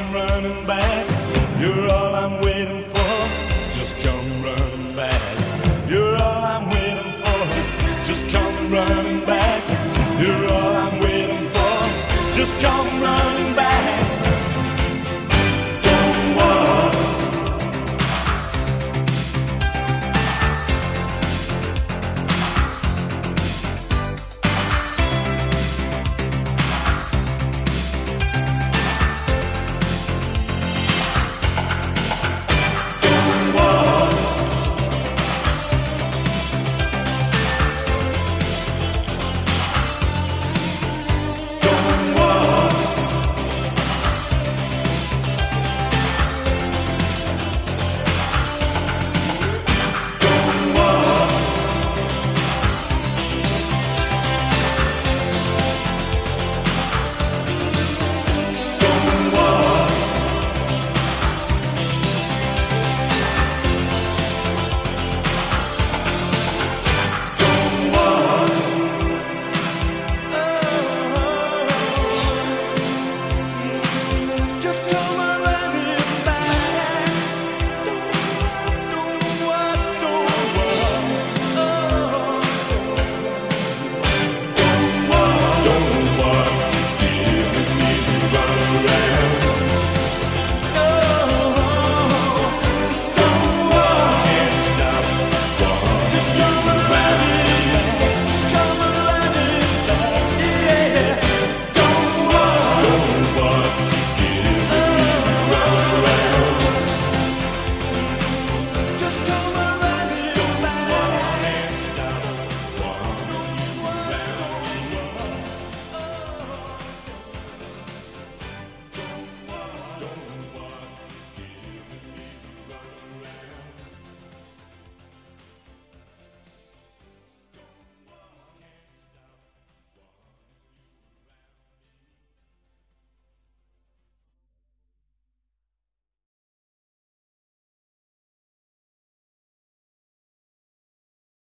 come running back. You're all I'm waiting for. Just come running back. You're all I'm waiting for. Just come running back. You're all I'm waiting for. Just come running back.